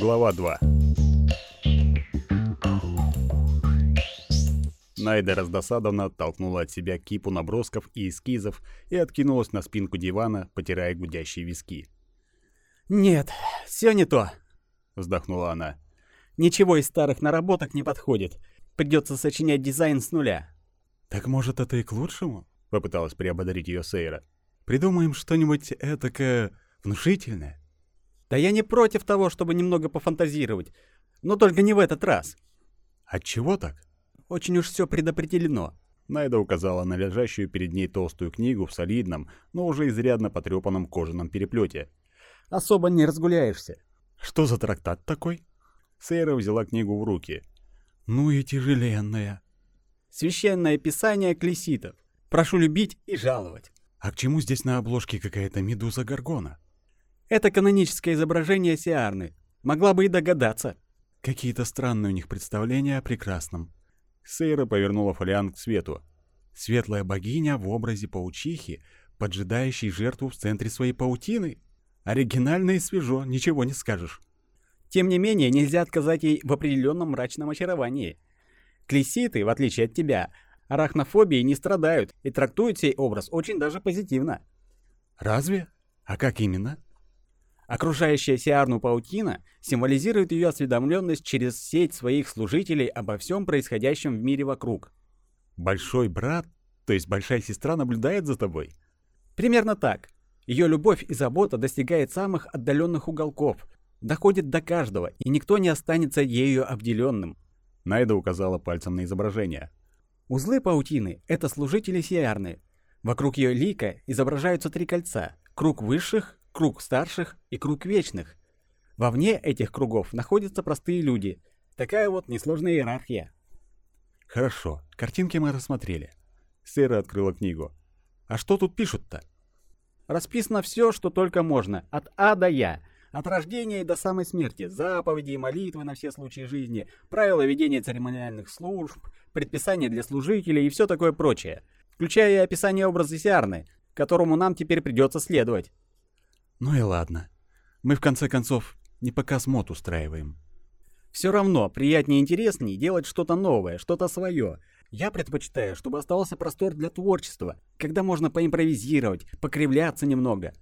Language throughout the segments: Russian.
Глава 2 Найда раздосадованно оттолкнула от себя кипу набросков и эскизов и откинулась на спинку дивана, потирая гудящие виски. «Нет, все не то», — вздохнула она. «Ничего из старых наработок не подходит. Придется сочинять дизайн с нуля». «Так может, это и к лучшему?» — попыталась приободрить ее Сейра. «Придумаем что-нибудь этакое внушительное». «Да я не против того, чтобы немного пофантазировать, но только не в этот раз». «Отчего так?» Очень уж все предопределено. Найда указала на лежащую перед ней толстую книгу в солидном, но уже изрядно потрепанном кожаном переплете. «Особо не разгуляешься». «Что за трактат такой?» Сейра взяла книгу в руки. «Ну и тяжеленная». «Священное писание клеситов. Прошу любить и жаловать». «А к чему здесь на обложке какая-то медуза Гаргона?» «Это каноническое изображение Сиарны. Могла бы и догадаться». «Какие-то странные у них представления о прекрасном», Сейра повернула фолиант к свету. Светлая богиня в образе паучихи, поджидающей жертву в центре своей паутины. Оригинально и свежо, ничего не скажешь. Тем не менее, нельзя отказать ей в определенном мрачном очаровании. Клеситы, в отличие от тебя, арахнофобией не страдают и трактуют сей образ очень даже позитивно. Разве? А как именно? Окружающая Сиарну паутина символизирует ее осведомленность через сеть своих служителей обо всем происходящем в мире вокруг. Большой брат, то есть большая сестра, наблюдает за тобой? Примерно так. Ее любовь и забота достигает самых отдаленных уголков, доходит до каждого, и никто не останется ею обделенным. Найда указала пальцем на изображение. Узлы паутины — это служители Сиарны. Вокруг ее лика изображаются три кольца — круг высших, круг старших и круг вечных. Вовне этих кругов находятся простые люди. Такая вот несложная иерархия. Хорошо, картинки мы рассмотрели. Сэра открыла книгу. А что тут пишут-то? Расписано все, что только можно, от А до Я. От рождения и до самой смерти, заповеди и молитвы на все случаи жизни, правила ведения церемониальных служб, предписания для служителей и все такое прочее, включая и описание образа Сиарны, которому нам теперь придется следовать. Ну и ладно. Мы в конце концов не показ мод устраиваем. Все равно приятнее и интереснее делать что-то новое, что-то свое. Я предпочитаю, чтобы оставался простор для творчества, когда можно поимпровизировать, покривляться немного.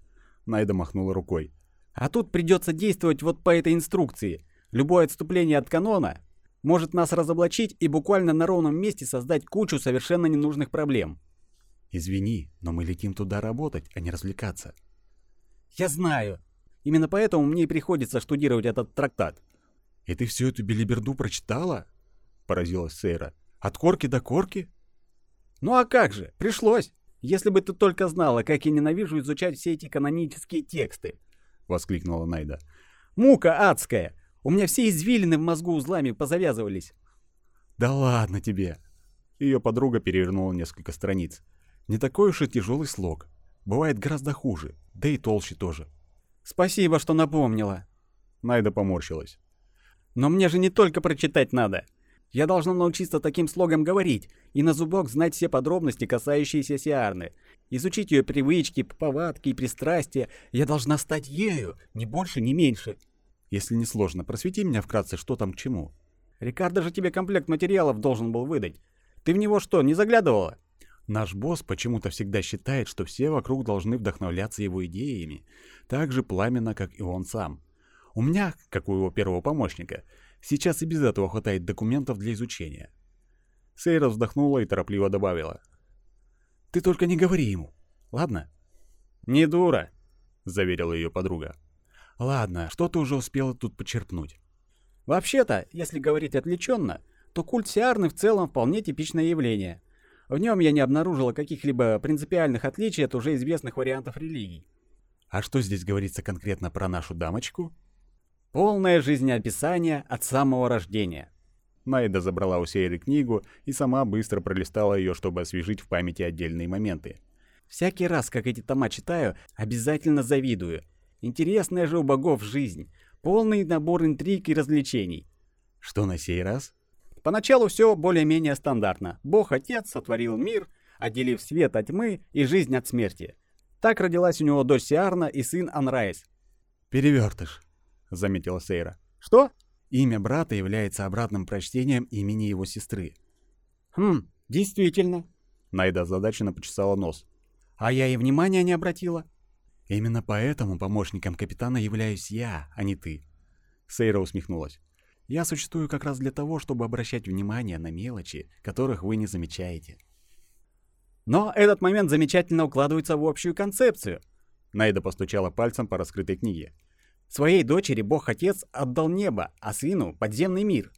Найда махнула рукой. А тут придется действовать вот по этой инструкции. Любое отступление от канона может нас разоблачить и буквально на ровном месте создать кучу совершенно ненужных проблем. Извини, но мы летим туда работать, а не развлекаться. Я знаю. Именно поэтому мне и приходится штудировать этот трактат. И ты всю эту белиберду прочитала? Поразилась Сейра. От корки до корки? Ну а как же, пришлось. Если бы ты только знала, как я ненавижу изучать все эти канонические тексты. Воскликнула Найда. Мука адская. У меня все извилины в мозгу узлами позавязывались. Да ладно тебе. Ее подруга перевернула несколько страниц. Не такой уж и тяжелый слог. Бывает гораздо хуже, да и толще тоже. Спасибо, что напомнила. Найда поморщилась. Но мне же не только прочитать надо. Я должна научиться таким слогом говорить и на зубок знать все подробности, касающиеся Сиарны. Изучить ее привычки, повадки и пристрастия. Я должна стать ею, ни больше, ни меньше. Если не сложно, просвети меня вкратце, что там к чему. Рикардо же тебе комплект материалов должен был выдать. Ты в него что, не заглядывала? Наш босс почему-то всегда считает, что все вокруг должны вдохновляться его идеями, так же пламенно, как и он сам. У меня, как у его первого помощника, сейчас и без этого хватает документов для изучения. Сейра вздохнула и торопливо добавила. «Ты только не говори ему, ладно?» «Не дура», — заверила ее подруга. «Ладно, что ты уже успела тут почерпнуть?» «Вообще-то, если говорить отвлеченно, то культ Сиарны в целом вполне типичное явление — в нем я не обнаружила каких-либо принципиальных отличий от уже известных вариантов религий. А что здесь говорится конкретно про нашу дамочку? Полное жизнеописание от самого рождения. Найда забрала у Сейры книгу и сама быстро пролистала ее, чтобы освежить в памяти отдельные моменты. Всякий раз, как эти тома читаю, обязательно завидую. Интересная же у богов жизнь. Полный набор интриг и развлечений. Что на сей раз? Поначалу все более-менее стандартно. Бог-отец сотворил мир, отделив свет от тьмы и жизнь от смерти. Так родилась у него дочь Сиарна и сын Анрайс. «Перевертыш», — заметила Сейра. Что? Имя брата является обратным прочтением имени его сестры. Хм, действительно. Найда озадаченно почесала нос. А я и внимания не обратила. Именно поэтому помощником капитана являюсь я, а не ты. Сейра усмехнулась. Я существую как раз для того, чтобы обращать внимание на мелочи, которых вы не замечаете. Но этот момент замечательно укладывается в общую концепцию. Найда постучала пальцем по раскрытой книге. Своей дочери Бог-Отец отдал небо, а сыну — подземный мир.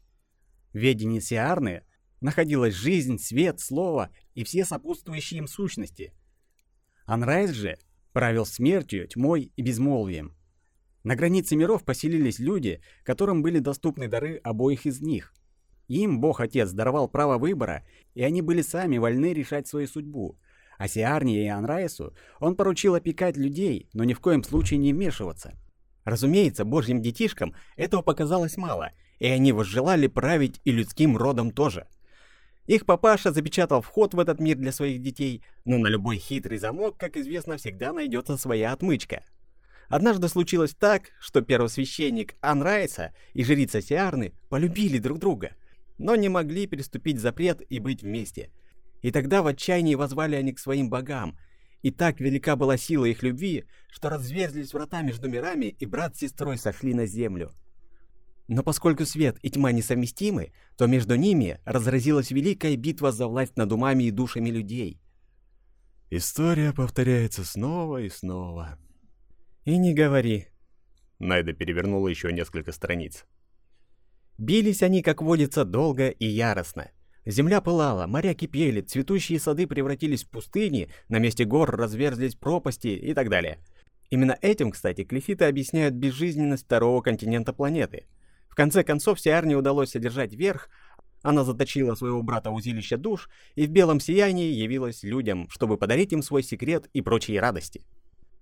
В ведении Сиарны находилась жизнь, свет, слово и все сопутствующие им сущности. Анрайс же правил смертью, тьмой и безмолвием. На границе миров поселились люди, которым были доступны дары обоих из них. Им Бог-Отец даровал право выбора, и они были сами вольны решать свою судьбу. А Сиарне и Анрайсу он поручил опекать людей, но ни в коем случае не вмешиваться. Разумеется, божьим детишкам этого показалось мало, и они возжелали править и людским родом тоже. Их папаша запечатал вход в этот мир для своих детей, но на любой хитрый замок, как известно, всегда найдется своя отмычка. Однажды случилось так, что первосвященник Анрайса и жрица Сиарны полюбили друг друга, но не могли переступить запрет и быть вместе. И тогда в отчаянии возвали они к своим богам, и так велика была сила их любви, что разверзлись врата между мирами, и брат с сестрой сошли на землю. Но поскольку свет и тьма несовместимы, то между ними разразилась великая битва за власть над умами и душами людей. История повторяется снова и снова. И не говори. Найда перевернула еще несколько страниц. Бились они, как водится, долго и яростно. Земля пылала, моря кипели, цветущие сады превратились в пустыни, на месте гор разверзлись пропасти и так далее. Именно этим, кстати, клефиты объясняют безжизненность второго континента планеты — в конце концов, Сиарне удалось одержать верх, она заточила своего брата в узилище душ и в белом сиянии явилась людям, чтобы подарить им свой секрет и прочие радости.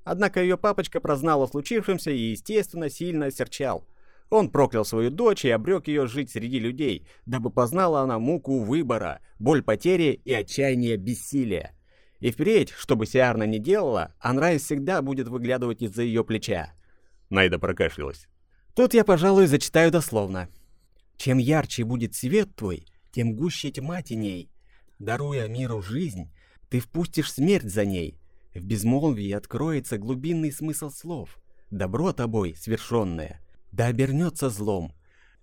Однако ее папочка прознал о случившемся и, естественно, сильно осерчал. Он проклял свою дочь и обрек ее жить среди людей, дабы познала она муку выбора, боль потери и отчаяние бессилия. И впредь, что бы Сиарна не делала, Анрайс всегда будет выглядывать из-за ее плеча. Найда прокашлялась. Тут я, пожалуй, зачитаю дословно. «Чем ярче будет свет твой, тем гуще тьма теней. Даруя миру жизнь, ты впустишь смерть за ней. В безмолвии откроется глубинный смысл слов. Добро тобой, свершенное, да обернется злом.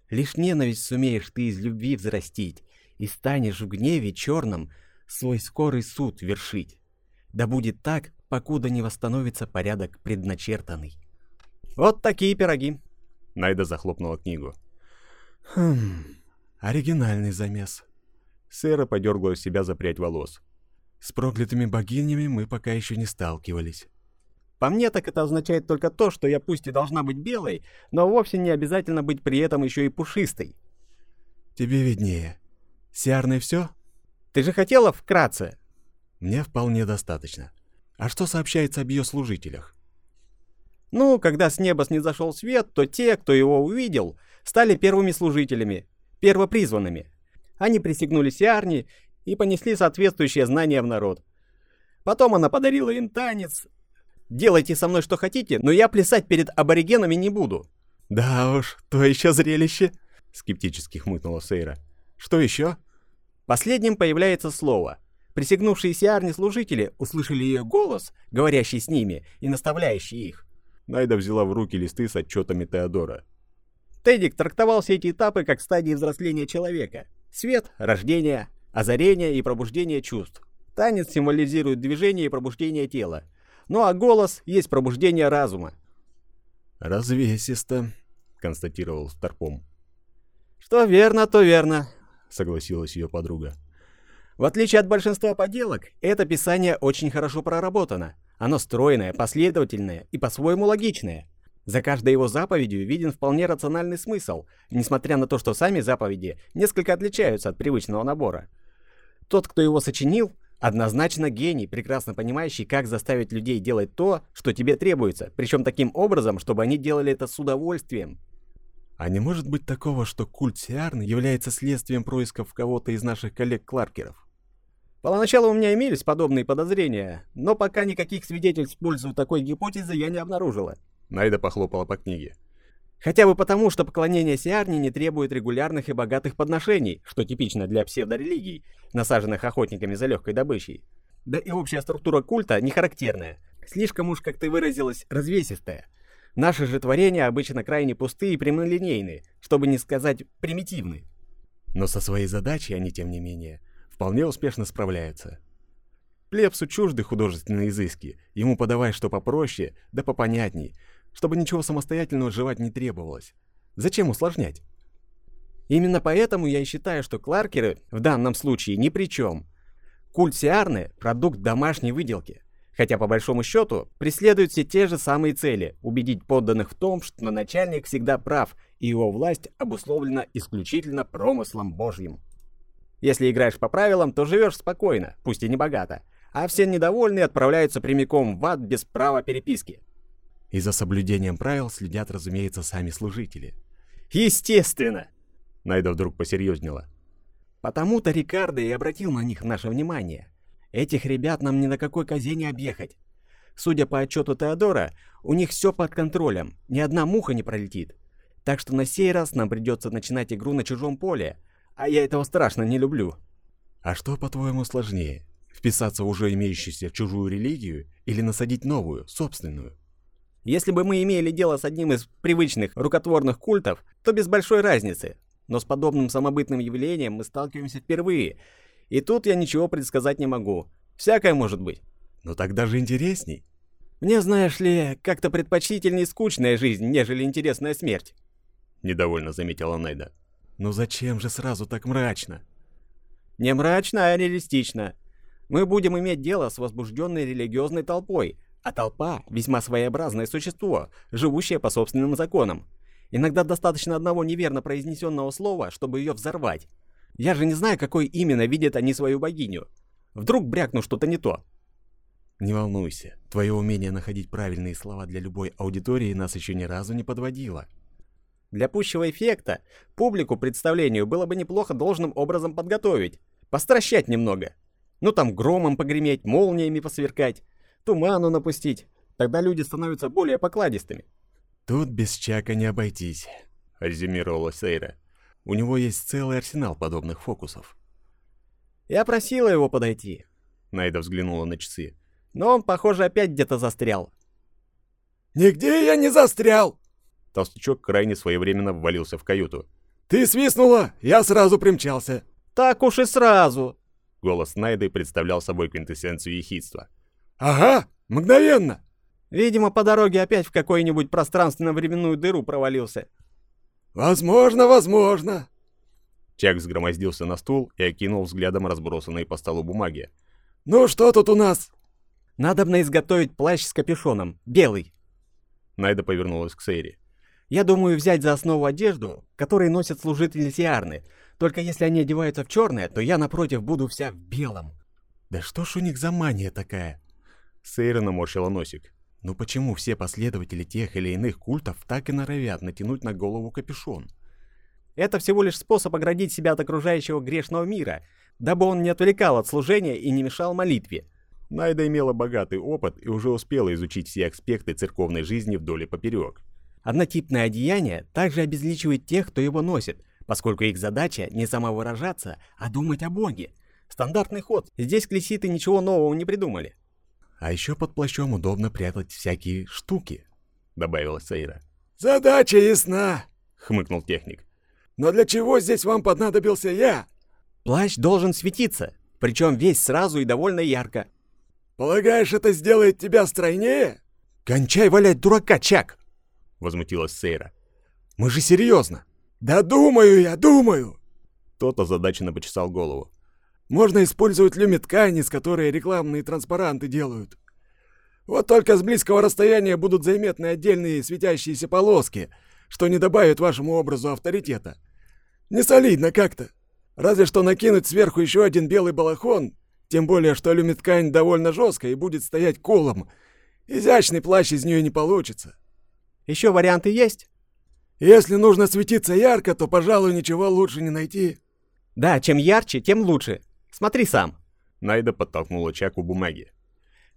Лишь ненависть сумеешь ты из любви взрастить, и станешь в гневе черном свой скорый суд вершить. Да будет так, покуда не восстановится порядок предначертанный. Вот такие пироги. Найда захлопнула книгу. Хм, оригинальный замес. Сэра подергала себя за прядь волос. С проклятыми богинями мы пока еще не сталкивались. По мне так это означает только то, что я пусть и должна быть белой, но вовсе не обязательно быть при этом еще и пушистой. Тебе виднее. Сиарной все? Ты же хотела вкратце? Мне вполне достаточно. А что сообщается об ее служителях? Ну, когда с неба снизошел свет, то те, кто его увидел, стали первыми служителями, первопризванными. Они присягнули Сиарне и понесли соответствующее знание в народ. Потом она подарила им танец. Делайте со мной что хотите, но я плясать перед аборигенами не буду. Да уж, то еще зрелище, скептически хмыкнула Сейра. Что еще? Последним появляется слово. Присягнувшие Сиарне служители услышали ее голос, говорящий с ними и наставляющий их. Найда взяла в руки листы с отчетами Теодора. Тедик трактовал все эти этапы как стадии взросления человека. Свет — рождение, озарение и пробуждение чувств. Танец символизирует движение и пробуждение тела. Ну а голос есть пробуждение разума. «Развесисто», — констатировал Старпом. «Что верно, то верно», — согласилась ее подруга. «В отличие от большинства поделок, это писание очень хорошо проработано. Оно стройное, последовательное и по-своему логичное. За каждой его заповедью виден вполне рациональный смысл, несмотря на то, что сами заповеди несколько отличаются от привычного набора. Тот, кто его сочинил, однозначно гений, прекрасно понимающий, как заставить людей делать то, что тебе требуется, причем таким образом, чтобы они делали это с удовольствием. А не может быть такого, что культ Сиарны является следствием происков кого-то из наших коллег-кларкеров? Поначалу у меня имелись подобные подозрения, но пока никаких свидетельств в пользу такой гипотезы я не обнаружила. Найда похлопала по книге. Хотя бы потому, что поклонение Сиарне не требует регулярных и богатых подношений, что типично для псевдорелигий, насаженных охотниками за легкой добычей. Да и общая структура культа не характерная. Слишком уж, как ты выразилась, развесистая. Наши же творения обычно крайне пустые и прямолинейные, чтобы не сказать примитивные. Но со своей задачей они, тем не менее, вполне успешно справляются. Плебсу чужды художественные изыски, ему подавай что попроще, да попонятней, чтобы ничего самостоятельного жевать не требовалось. Зачем усложнять? Именно поэтому я и считаю, что кларкеры в данном случае ни при чем. Культ Сиарны – продукт домашней выделки. Хотя, по большому счету, преследуют все те же самые цели – убедить подданных в том, что начальник всегда прав, и его власть обусловлена исключительно промыслом Божьим. Если играешь по правилам, то живешь спокойно, пусть и не богато, а все недовольные отправляются прямиком в ад без права переписки. И за соблюдением правил следят, разумеется, сами служители. Естественно! Найда вдруг посерьезнела. Потому-то Рикардо и обратил на них наше внимание. Этих ребят нам ни на какой козе не объехать. Судя по отчету Теодора, у них все под контролем, ни одна муха не пролетит. Так что на сей раз нам придется начинать игру на чужом поле, а я этого страшно не люблю. А что, по-твоему, сложнее? Вписаться в уже имеющуюся чужую религию или насадить новую, собственную? Если бы мы имели дело с одним из привычных рукотворных культов, то без большой разницы. Но с подобным самобытным явлением мы сталкиваемся впервые. И тут я ничего предсказать не могу. Всякое может быть. Но так даже интересней. Мне, знаешь ли, как-то предпочтительней скучная жизнь, нежели интересная смерть. Недовольно заметила Найда. Ну зачем же сразу так мрачно? Не мрачно, а реалистично. Мы будем иметь дело с возбужденной религиозной толпой, а толпа — весьма своеобразное существо, живущее по собственным законам. Иногда достаточно одного неверно произнесенного слова, чтобы ее взорвать. Я же не знаю, какой именно видят они свою богиню. Вдруг брякну что-то не то. Не волнуйся, твое умение находить правильные слова для любой аудитории нас еще ни разу не подводило. Для пущего эффекта публику представлению было бы неплохо должным образом подготовить, постращать немного. Ну там громом погреметь, молниями посверкать, туману напустить. Тогда люди становятся более покладистыми. Тут без Чака не обойтись, резюмировала Сейра. У него есть целый арсенал подобных фокусов. Я просила его подойти. Найда взглянула на часы. Но он, похоже, опять где-то застрял. «Нигде я не застрял!» Толстячок крайне своевременно ввалился в каюту. «Ты свистнула, я сразу примчался!» «Так уж и сразу!» Голос Найды представлял собой квинтэссенцию ехидства. «Ага, мгновенно!» Видимо, по дороге опять в какую-нибудь пространственно-временную дыру провалился. «Возможно, возможно!» Чак взгромоздился на стул и окинул взглядом разбросанные по столу бумаги. «Ну что тут у нас?» «Надобно изготовить плащ с капюшоном, белый». Найда повернулась к Сейри. «Я думаю взять за основу одежду, которую носят служители Сиарны. Только если они одеваются в черное, то я, напротив, буду вся в белом». «Да что ж у них за мания такая?» Сейра наморщила носик. «Ну почему все последователи тех или иных культов так и норовят натянуть на голову капюшон?» Это всего лишь способ оградить себя от окружающего грешного мира, дабы он не отвлекал от служения и не мешал молитве. Найда имела богатый опыт и уже успела изучить все аспекты церковной жизни вдоль и поперек. Однотипное одеяние также обезличивает тех, кто его носит, поскольку их задача не самовыражаться, а думать о Боге. Стандартный ход. Здесь клеситы ничего нового не придумали. А еще под плащом удобно прятать всякие штуки, добавила Сейра. Задача ясна, хмыкнул техник. Но для чего здесь вам понадобился я? Плащ должен светиться, причем весь сразу и довольно ярко. Полагаешь, это сделает тебя стройнее? Кончай валять дурака, Чак! Возмутилась Сейра. Мы же серьезно. Да думаю я, думаю. Тот озадаченно почесал голову. Можно использовать люми-ткани, с которой рекламные транспаранты делают. Вот только с близкого расстояния будут заметны отдельные светящиеся полоски, что не добавит вашему образу авторитета. Не солидно как-то. Разве что накинуть сверху еще один белый балахон, тем более, что люми-ткань довольно жесткая и будет стоять колом. Изящный плащ из нее не получится. Еще варианты есть? Если нужно светиться ярко, то, пожалуй, ничего лучше не найти. Да, чем ярче, тем лучше. Смотри сам. Найда подтолкнула Чаку бумаги.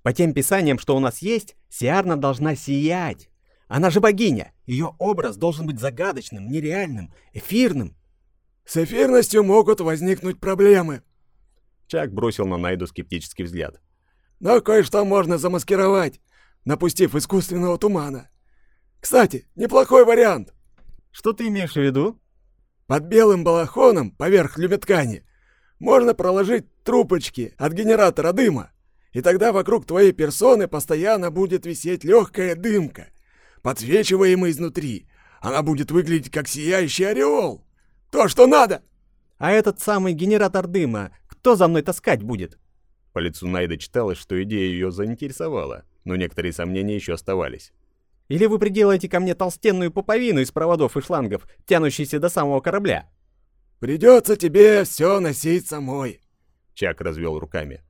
По тем писаниям, что у нас есть, Сиарна должна сиять. Она же богиня. Ее образ должен быть загадочным, нереальным, эфирным. С эфирностью могут возникнуть проблемы. Чак бросил на Найду скептический взгляд. Но кое-что можно замаскировать, напустив искусственного тумана. Кстати, неплохой вариант. Что ты имеешь в виду? Под белым балахоном поверх люметкани можно проложить трубочки от генератора дыма, и тогда вокруг твоей персоны постоянно будет висеть легкая дымка, подсвечиваемая изнутри. Она будет выглядеть как сияющий ореол. То, что надо. А этот самый генератор дыма, кто за мной таскать будет? По лицу Найды читалось, что идея ее заинтересовала, но некоторые сомнения еще оставались. Или вы приделаете ко мне толстенную пуповину из проводов и шлангов, тянущейся до самого корабля? Придется тебе все носить самой. Чак развел руками.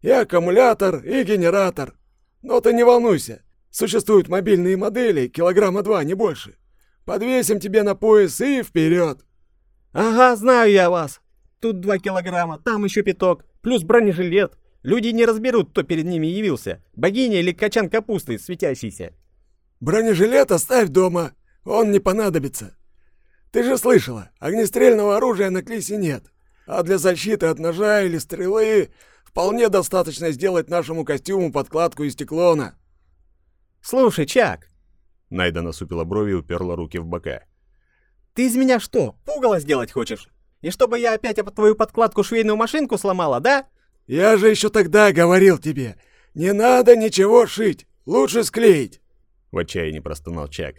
И аккумулятор, и генератор. Но ты не волнуйся. Существуют мобильные модели, килограмма два, не больше. Подвесим тебе на пояс и вперед. Ага, знаю я вас. Тут два килограмма, там еще пяток, плюс бронежилет. Люди не разберут, кто перед ними явился. Богиня или качан капусты светящийся. Бронежилет оставь дома, он не понадобится. Ты же слышала, огнестрельного оружия на Клисе нет. А для защиты от ножа или стрелы вполне достаточно сделать нашему костюму подкладку из стеклона. Слушай, Чак. Найда насупила брови и уперла руки в бока. Ты из меня что, пугало сделать хочешь? И чтобы я опять об твою подкладку швейную машинку сломала, да? Я же еще тогда говорил тебе, не надо ничего шить, лучше склеить. В отчаянии простонал Чак.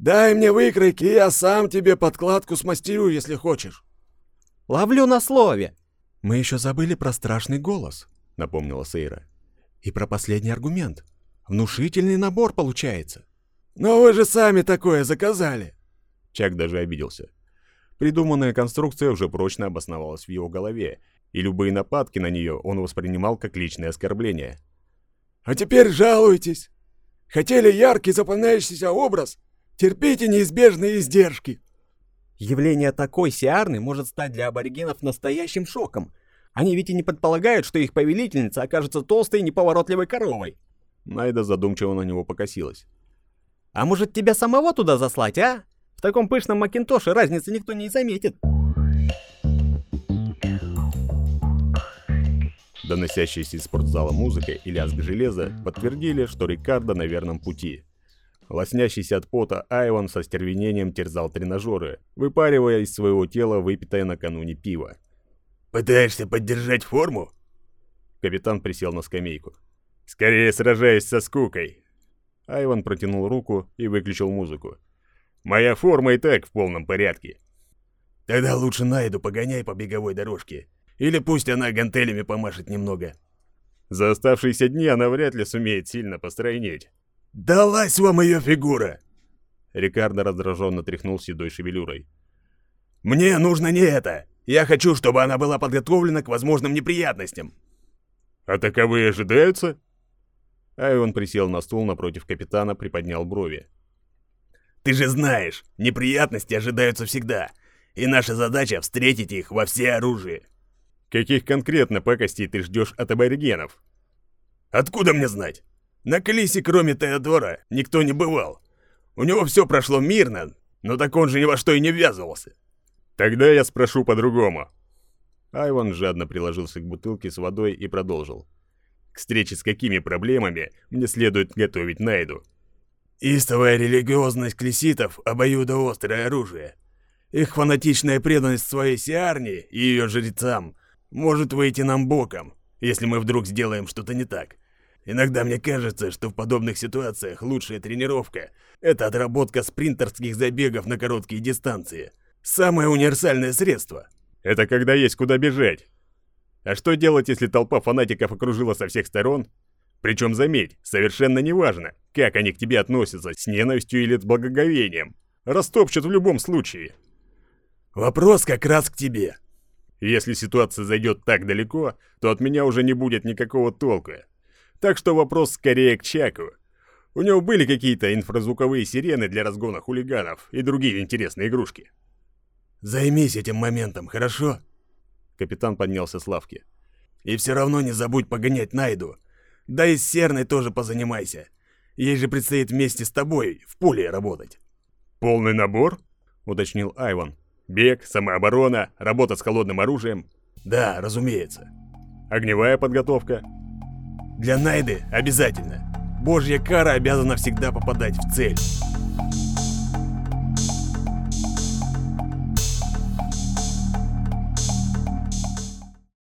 Дай мне выкройки, и я сам тебе подкладку смастерю, если хочешь. Ловлю на слове. Мы еще забыли про страшный голос, напомнила Сейра. И про последний аргумент. Внушительный набор получается. Но вы же сами такое заказали. Чак даже обиделся. Придуманная конструкция уже прочно обосновалась в его голове, и любые нападки на нее он воспринимал как личное оскорбление. «А теперь жалуйтесь! Хотели яркий запоминающийся образ? Терпите неизбежные издержки!» Явление такой сиарны может стать для аборигенов настоящим шоком. Они ведь и не предполагают, что их повелительница окажется толстой и неповоротливой коровой. Найда задумчиво на него покосилась. «А может, тебя самого туда заслать, а? В таком пышном макинтоше разницы никто не заметит». Доносящаяся из спортзала музыка и лязг железа подтвердили, что Рикардо на верном пути. Лоснящийся от пота Айван со стервенением терзал тренажеры, выпаривая из своего тела выпитое накануне пиво. «Пытаешься поддержать форму?» Капитан присел на скамейку. «Скорее сражаюсь со скукой!» Айван протянул руку и выключил музыку. «Моя форма и так в полном порядке!» «Тогда лучше найду погоняй по беговой дорожке. Или пусть она гантелями помашет немного. За оставшиеся дни она вряд ли сумеет сильно постройнеть. «Далась вам ее фигура!» Рикардо раздраженно тряхнул седой шевелюрой. «Мне нужно не это! Я хочу, чтобы она была подготовлена к возможным неприятностям!» «А таковые ожидаются?» Айвон присел на стул напротив капитана, приподнял брови. «Ты же знаешь, неприятности ожидаются всегда, и наша задача — встретить их во все оружие. Каких конкретно пакостей ты ждешь от аборигенов? Откуда мне знать? На Клисе, кроме Теодора, никто не бывал. У него все прошло мирно, но так он же ни во что и не ввязывался. Тогда я спрошу по-другому. Айван жадно приложился к бутылке с водой и продолжил. К встрече с какими проблемами мне следует готовить Найду? Истовая религиозность клиситов — обоюдоострое оружие. Их фанатичная преданность своей сиарне и ее жрецам может выйти нам боком, если мы вдруг сделаем что-то не так. Иногда мне кажется, что в подобных ситуациях лучшая тренировка – это отработка спринтерских забегов на короткие дистанции. Самое универсальное средство. Это когда есть куда бежать. А что делать, если толпа фанатиков окружила со всех сторон? Причем, заметь, совершенно неважно, как они к тебе относятся, с ненавистью или с благоговением. Растопчут в любом случае. Вопрос как раз к тебе. Если ситуация зайдет так далеко, то от меня уже не будет никакого толка. Так что вопрос скорее к Чаку. У него были какие-то инфразвуковые сирены для разгона хулиганов и другие интересные игрушки. «Займись этим моментом, хорошо?» Капитан поднялся с лавки. «И все равно не забудь погонять Найду. Да и с Серной тоже позанимайся. Ей же предстоит вместе с тобой в поле работать». «Полный набор?» — уточнил Айван. «Бег, самооборона, работа с холодным оружием?» «Да, разумеется». «Огневая подготовка?» Для Найды обязательно. Божья кара обязана всегда попадать в цель.